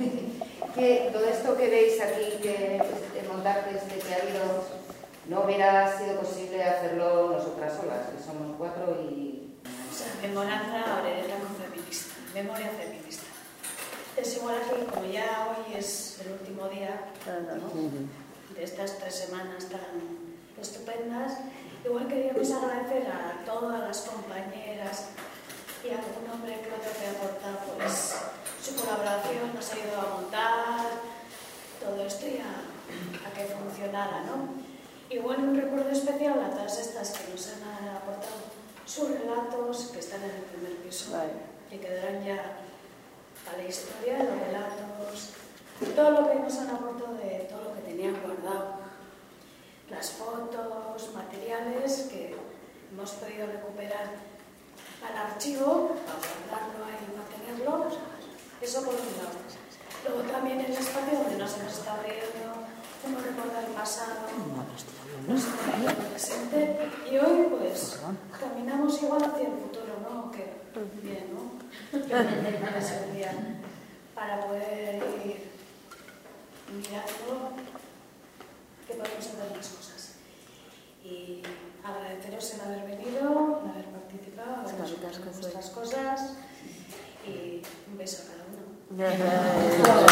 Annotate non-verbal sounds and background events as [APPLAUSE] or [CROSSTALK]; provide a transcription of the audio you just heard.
[LAUGHS] que todo esto que veis aquí, que el montaje este que ha habido, no hubiera sido posible hacerlo nosotras solas, que somos cuatro y... O sea, memoranza orereta con feminista, memoria feminista. Es igual aquí, como ya hoy es el último día ¿no? de estas tres semanas tan estupendas, igual queríamos agradecer a todas las compañeras y a algún hombre que otro que aporta pues, su colaboración, nos ha ayudado a montar todo esto y a, que funcionara. ¿no? Y bueno, un recuerdo especial a todas estas que nos han aportado sus relatos que están en el primer piso y quedarán ya a la historia, los relatos, todo lo que nos han aportado de todo lo que tenían guardado, las fotos, materiales que hemos podido recuperar al archivo, para guardarlo y mantenerlo, eso por un lado. Luego también el espacio donde nos hemos estado riendo, cómo recordar el pasado, nos el presente y hoy pues caminamos igual hacia el futuro, ¿no? Que bien, ¿no? [LAUGHS] para poder ir mirando que podemos hacer las cosas. Y agradeceros el haber venido, el haber participado, haber nuestras cosas y un beso a cada uno.